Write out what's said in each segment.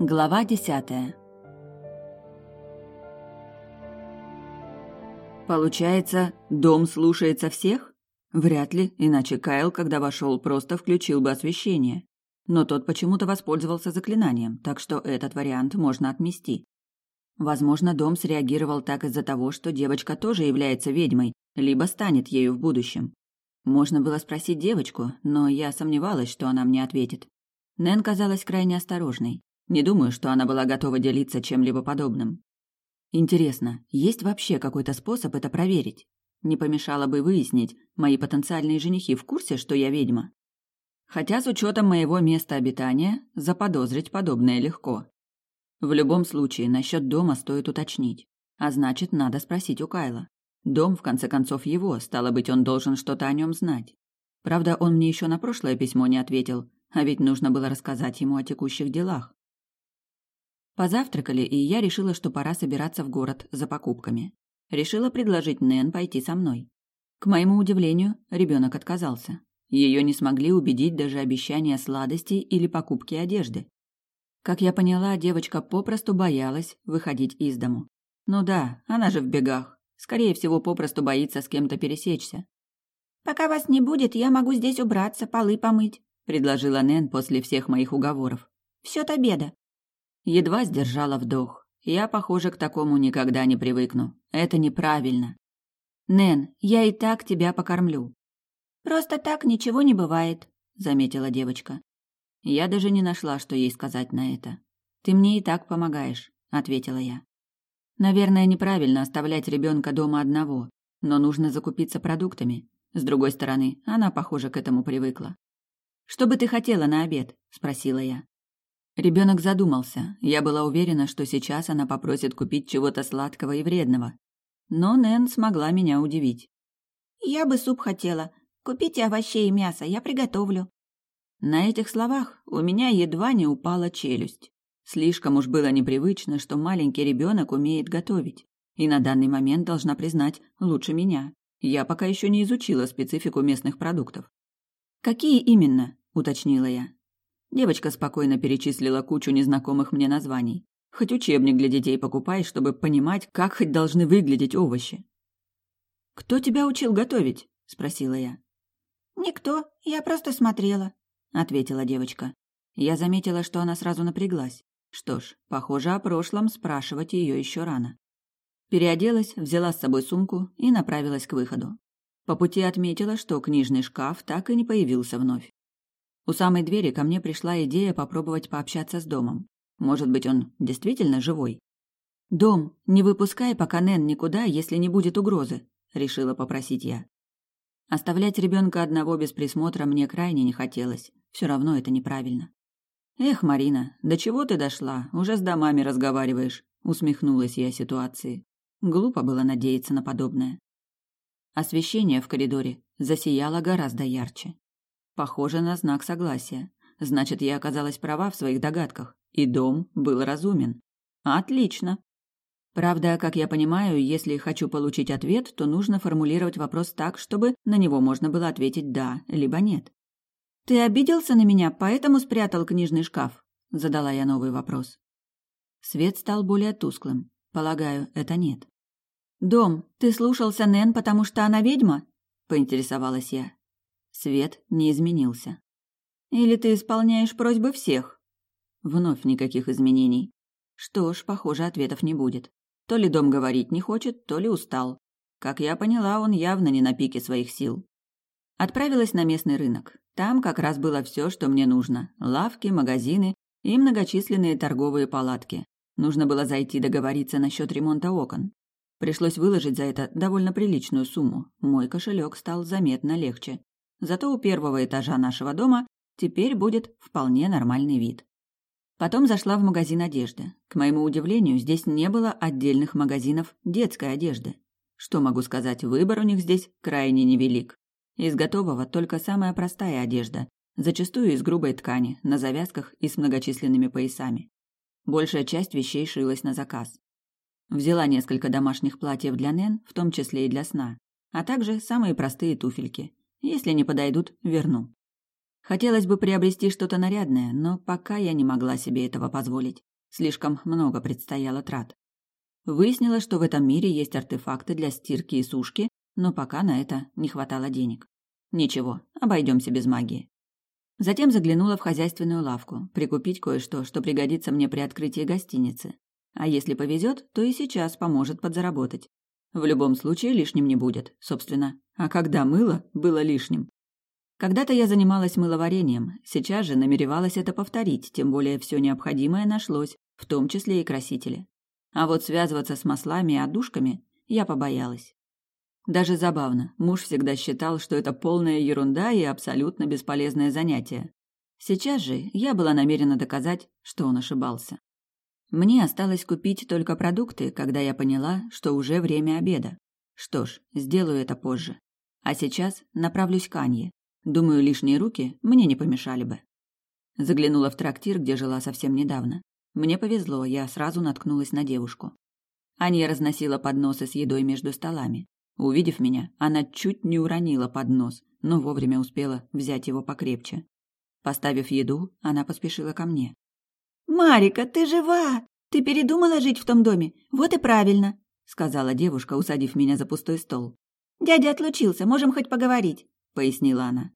Глава десятая Получается, дом слушается всех? Вряд ли, иначе Кайл, когда вошел, просто включил бы освещение. Но тот почему-то воспользовался заклинанием, так что этот вариант можно отмести. Возможно, дом среагировал так из-за того, что девочка тоже является ведьмой, либо станет ею в будущем. Можно было спросить девочку, но я сомневалась, что она мне ответит. Нэн казалась крайне осторожной. Не думаю, что она была готова делиться чем-либо подобным. Интересно, есть вообще какой-то способ это проверить? Не помешало бы выяснить, мои потенциальные женихи в курсе, что я ведьма? Хотя с учетом моего места обитания заподозрить подобное легко. В любом случае, насчет дома стоит уточнить. А значит, надо спросить у Кайла. Дом, в конце концов, его, стало быть, он должен что-то о нем знать. Правда, он мне еще на прошлое письмо не ответил, а ведь нужно было рассказать ему о текущих делах. Позавтракали, и я решила, что пора собираться в город за покупками. Решила предложить Нэн пойти со мной. К моему удивлению, ребенок отказался. Ее не смогли убедить даже обещания сладостей или покупки одежды. Как я поняла, девочка попросту боялась выходить из дому. Ну да, она же в бегах. Скорее всего, попросту боится с кем-то пересечься. «Пока вас не будет, я могу здесь убраться, полы помыть», — предложила Нэн после всех моих уговоров. «Все от обеда». Едва сдержала вдох. Я, похоже, к такому никогда не привыкну. Это неправильно. «Нэн, я и так тебя покормлю». «Просто так ничего не бывает», — заметила девочка. Я даже не нашла, что ей сказать на это. «Ты мне и так помогаешь», — ответила я. Наверное, неправильно оставлять ребенка дома одного, но нужно закупиться продуктами. С другой стороны, она, похоже, к этому привыкла. «Что бы ты хотела на обед?» – спросила я. Ребенок задумался. Я была уверена, что сейчас она попросит купить чего-то сладкого и вредного. Но Нэн смогла меня удивить. «Я бы суп хотела. Купите овощей и мясо, я приготовлю». На этих словах у меня едва не упала челюсть. Слишком уж было непривычно, что маленький ребенок умеет готовить. И на данный момент, должна признать, лучше меня. Я пока еще не изучила специфику местных продуктов. «Какие именно?» – уточнила я. Девочка спокойно перечислила кучу незнакомых мне названий. Хоть учебник для детей покупай, чтобы понимать, как хоть должны выглядеть овощи. «Кто тебя учил готовить?» – спросила я. «Никто, я просто смотрела», – ответила девочка. Я заметила, что она сразу напряглась. Что ж, похоже, о прошлом спрашивать ее еще рано. Переоделась, взяла с собой сумку и направилась к выходу. По пути отметила, что книжный шкаф так и не появился вновь. У самой двери ко мне пришла идея попробовать пообщаться с домом. Может быть, он действительно живой? «Дом, не выпускай пока Нэн никуда, если не будет угрозы», — решила попросить я. Оставлять ребенка одного без присмотра мне крайне не хотелось. Все равно это неправильно. «Эх, Марина, до чего ты дошла? Уже с домами разговариваешь», — усмехнулась я ситуации. Глупо было надеяться на подобное. Освещение в коридоре засияло гораздо ярче. Похоже на знак согласия. Значит, я оказалась права в своих догадках, и дом был разумен. Отлично. Правда, как я понимаю, если хочу получить ответ, то нужно формулировать вопрос так, чтобы на него можно было ответить «да» либо «нет». «Ты обиделся на меня, поэтому спрятал книжный шкаф?» – задала я новый вопрос. Свет стал более тусклым. Полагаю, это нет. «Дом, ты слушался Нэн, потому что она ведьма?» – поинтересовалась я. Свет не изменился. «Или ты исполняешь просьбы всех?» Вновь никаких изменений. Что ж, похоже, ответов не будет. То ли дом говорить не хочет, то ли устал. Как я поняла, он явно не на пике своих сил. Отправилась на местный рынок. Там как раз было все, что мне нужно. Лавки, магазины и многочисленные торговые палатки. Нужно было зайти договориться насчет ремонта окон. Пришлось выложить за это довольно приличную сумму. Мой кошелек стал заметно легче. Зато у первого этажа нашего дома теперь будет вполне нормальный вид. Потом зашла в магазин одежды. К моему удивлению, здесь не было отдельных магазинов детской одежды. Что могу сказать, выбор у них здесь крайне невелик. Из готового только самая простая одежда, зачастую из грубой ткани, на завязках и с многочисленными поясами. Большая часть вещей шилась на заказ. Взяла несколько домашних платьев для Нэн, в том числе и для сна, а также самые простые туфельки. Если не подойдут, верну. Хотелось бы приобрести что-то нарядное, но пока я не могла себе этого позволить. Слишком много предстояло трат. Выяснилось, что в этом мире есть артефакты для стирки и сушки, но пока на это не хватало денег. Ничего, обойдемся без магии. Затем заглянула в хозяйственную лавку, прикупить кое-что, что пригодится мне при открытии гостиницы. А если повезет, то и сейчас поможет подзаработать. В любом случае лишним не будет, собственно. А когда мыло было лишним? Когда-то я занималась мыловарением, сейчас же намеревалась это повторить, тем более все необходимое нашлось, в том числе и красители. А вот связываться с маслами и одушками я побоялась. Даже забавно, муж всегда считал, что это полная ерунда и абсолютно бесполезное занятие. Сейчас же я была намерена доказать, что он ошибался. Мне осталось купить только продукты, когда я поняла, что уже время обеда. Что ж, сделаю это позже. А сейчас направлюсь к Анье. Думаю, лишние руки мне не помешали бы. Заглянула в трактир, где жила совсем недавно. Мне повезло, я сразу наткнулась на девушку. Анья разносила подносы с едой между столами. Увидев меня, она чуть не уронила поднос, но вовремя успела взять его покрепче. Поставив еду, она поспешила ко мне. «Марика, ты жива! Ты передумала жить в том доме? Вот и правильно!» — сказала девушка, усадив меня за пустой стол. «Дядя отлучился, можем хоть поговорить», — пояснила она.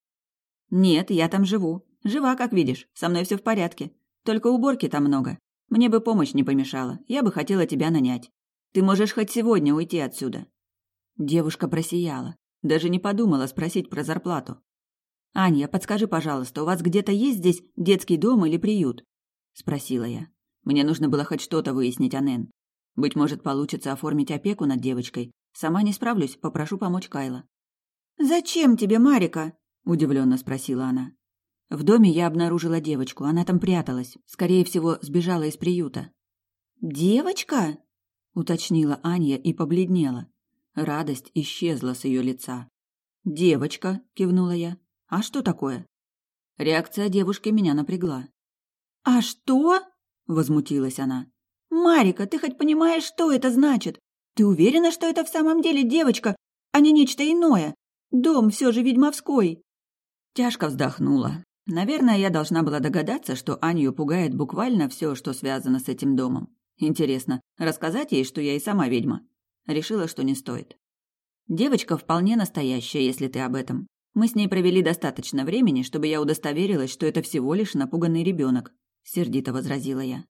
«Нет, я там живу. Жива, как видишь. Со мной все в порядке. Только уборки там много. Мне бы помощь не помешала. Я бы хотела тебя нанять. Ты можешь хоть сегодня уйти отсюда». Девушка просияла. Даже не подумала спросить про зарплату. «Аня, подскажи, пожалуйста, у вас где-то есть здесь детский дом или приют?» – спросила я. Мне нужно было хоть что-то выяснить о Нэн. Быть может, получится оформить опеку над девочкой. Сама не справлюсь, попрошу помочь Кайла. «Зачем тебе, Марика?» – удивленно спросила она. В доме я обнаружила девочку, она там пряталась. Скорее всего, сбежала из приюта. «Девочка?» – уточнила Аня и побледнела. Радость исчезла с ее лица. «Девочка», – кивнула я. «А что такое?» Реакция девушки меня напрягла. «А что?» – возмутилась она. «Марика, ты хоть понимаешь, что это значит? Ты уверена, что это в самом деле девочка, а не нечто иное? Дом все же ведьмовской!» Тяжко вздохнула. Наверное, я должна была догадаться, что Аню пугает буквально все, что связано с этим домом. Интересно, рассказать ей, что я и сама ведьма? Решила, что не стоит. Девочка вполне настоящая, если ты об этом. Мы с ней провели достаточно времени, чтобы я удостоверилась, что это всего лишь напуганный ребенок. Сердито возразила я.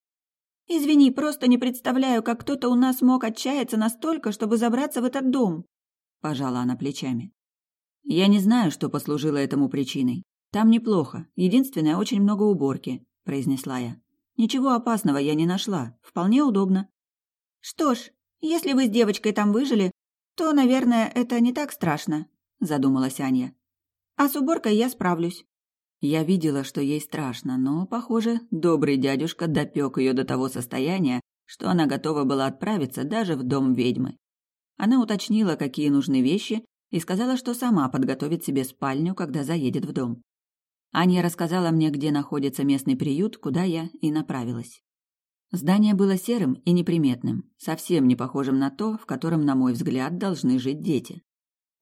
Извини, просто не представляю, как кто-то у нас мог отчаяться настолько, чтобы забраться в этот дом. Пожала она плечами. Я не знаю, что послужило этому причиной. Там неплохо. Единственное, очень много уборки, произнесла я. Ничего опасного я не нашла. Вполне удобно. Что ж, если вы с девочкой там выжили, то, наверное, это не так страшно, задумалась Аня. А с уборкой я справлюсь. Я видела, что ей страшно, но, похоже, добрый дядюшка допек ее до того состояния, что она готова была отправиться даже в дом ведьмы. Она уточнила, какие нужны вещи, и сказала, что сама подготовит себе спальню, когда заедет в дом. Аня рассказала мне, где находится местный приют, куда я и направилась. Здание было серым и неприметным, совсем не похожим на то, в котором, на мой взгляд, должны жить дети.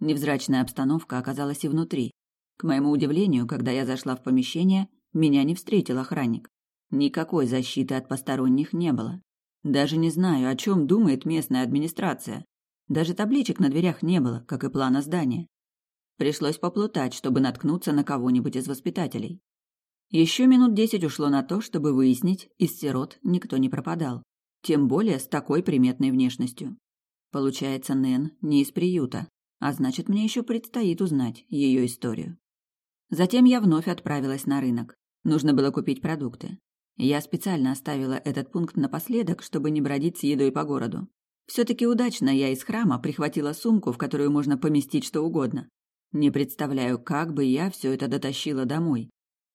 Невзрачная обстановка оказалась и внутри. К моему удивлению, когда я зашла в помещение, меня не встретил охранник. Никакой защиты от посторонних не было. Даже не знаю, о чем думает местная администрация. Даже табличек на дверях не было, как и плана здания. Пришлось поплутать, чтобы наткнуться на кого-нибудь из воспитателей. Еще минут десять ушло на то, чтобы выяснить, из сирот никто не пропадал. Тем более с такой приметной внешностью. Получается, Нэн не из приюта, а значит, мне еще предстоит узнать ее историю. Затем я вновь отправилась на рынок. Нужно было купить продукты. Я специально оставила этот пункт напоследок, чтобы не бродить с едой по городу. Все-таки удачно я из храма прихватила сумку, в которую можно поместить что угодно. Не представляю, как бы я все это дотащила домой.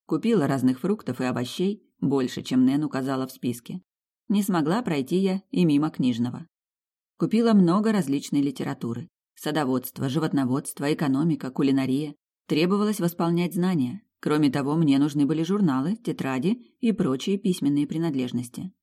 Купила разных фруктов и овощей, больше, чем Нэн указала в списке. Не смогла пройти я и мимо книжного. Купила много различной литературы. Садоводство, животноводство, экономика, кулинария. Требовалось восполнять знания. Кроме того, мне нужны были журналы, тетради и прочие письменные принадлежности.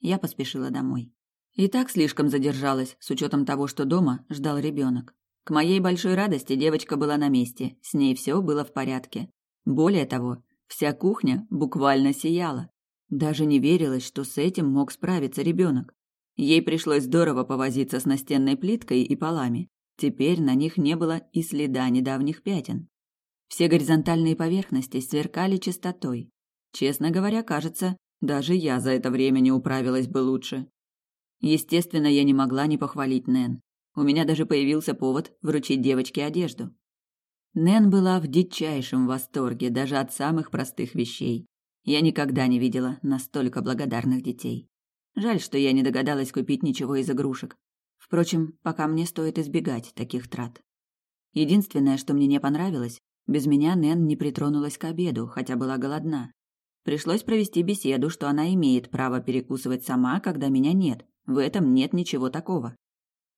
Я поспешила домой. И так слишком задержалась, с учетом того, что дома ждал ребенок. К моей большой радости девочка была на месте, с ней все было в порядке. Более того, вся кухня буквально сияла. Даже не верилось, что с этим мог справиться ребенок. Ей пришлось здорово повозиться с настенной плиткой и полами. Теперь на них не было и следа недавних пятен. Все горизонтальные поверхности сверкали чистотой. Честно говоря, кажется, даже я за это время не управилась бы лучше. Естественно, я не могла не похвалить Нэн. У меня даже появился повод вручить девочке одежду. Нэн была в дичайшем восторге даже от самых простых вещей. Я никогда не видела настолько благодарных детей. Жаль, что я не догадалась купить ничего из игрушек. Впрочем, пока мне стоит избегать таких трат. Единственное, что мне не понравилось, без меня Нэн не притронулась к обеду, хотя была голодна. Пришлось провести беседу, что она имеет право перекусывать сама, когда меня нет. В этом нет ничего такого.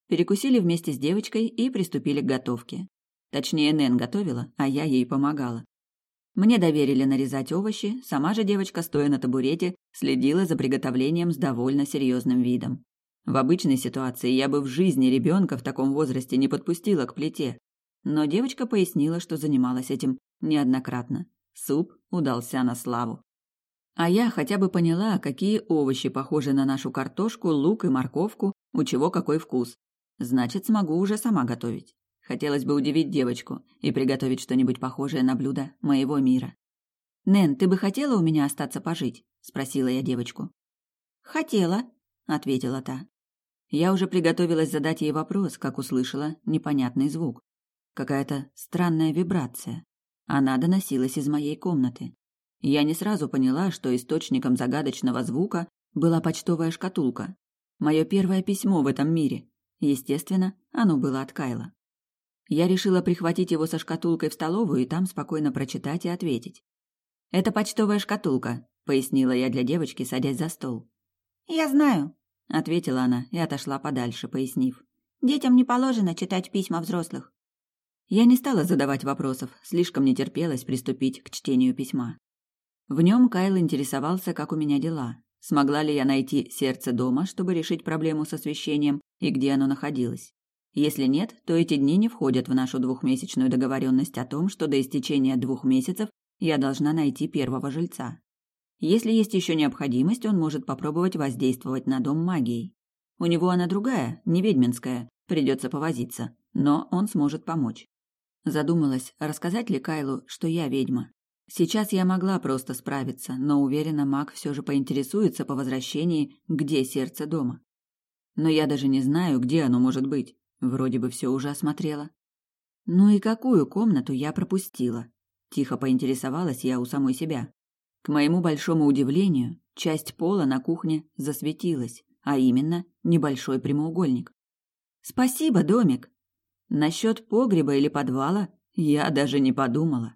Перекусили вместе с девочкой и приступили к готовке. Точнее, Нэн готовила, а я ей помогала. Мне доверили нарезать овощи, сама же девочка, стоя на табурете, следила за приготовлением с довольно серьезным видом. В обычной ситуации я бы в жизни ребенка в таком возрасте не подпустила к плите. Но девочка пояснила, что занималась этим неоднократно. Суп удался на славу. А я хотя бы поняла, какие овощи похожи на нашу картошку, лук и морковку, у чего какой вкус. Значит, смогу уже сама готовить. Хотелось бы удивить девочку и приготовить что-нибудь похожее на блюдо моего мира. «Нэн, ты бы хотела у меня остаться пожить?» – спросила я девочку. «Хотела», – ответила та. Я уже приготовилась задать ей вопрос, как услышала непонятный звук. Какая-то странная вибрация. Она доносилась из моей комнаты. Я не сразу поняла, что источником загадочного звука была почтовая шкатулка. Мое первое письмо в этом мире. Естественно, оно было от Кайла. Я решила прихватить его со шкатулкой в столовую и там спокойно прочитать и ответить. «Это почтовая шкатулка», — пояснила я для девочки, садясь за стол. «Я знаю», — ответила она и отошла подальше, пояснив. «Детям не положено читать письма взрослых». Я не стала задавать вопросов, слишком не терпелось приступить к чтению письма. В нем Кайл интересовался, как у меня дела, смогла ли я найти сердце дома, чтобы решить проблему с освещением, и где оно находилось. Если нет, то эти дни не входят в нашу двухмесячную договоренность о том, что до истечения двух месяцев я должна найти первого жильца. Если есть еще необходимость, он может попробовать воздействовать на дом магией. У него она другая, не ведьминская, придется повозиться, но он сможет помочь. Задумалась, рассказать ли Кайлу, что я ведьма. Сейчас я могла просто справиться, но уверена, маг все же поинтересуется по возвращении, где сердце дома. Но я даже не знаю, где оно может быть. Вроде бы все уже осмотрела. Ну и какую комнату я пропустила? Тихо поинтересовалась я у самой себя. К моему большому удивлению, часть пола на кухне засветилась, а именно небольшой прямоугольник. Спасибо, домик. Насчет погреба или подвала я даже не подумала.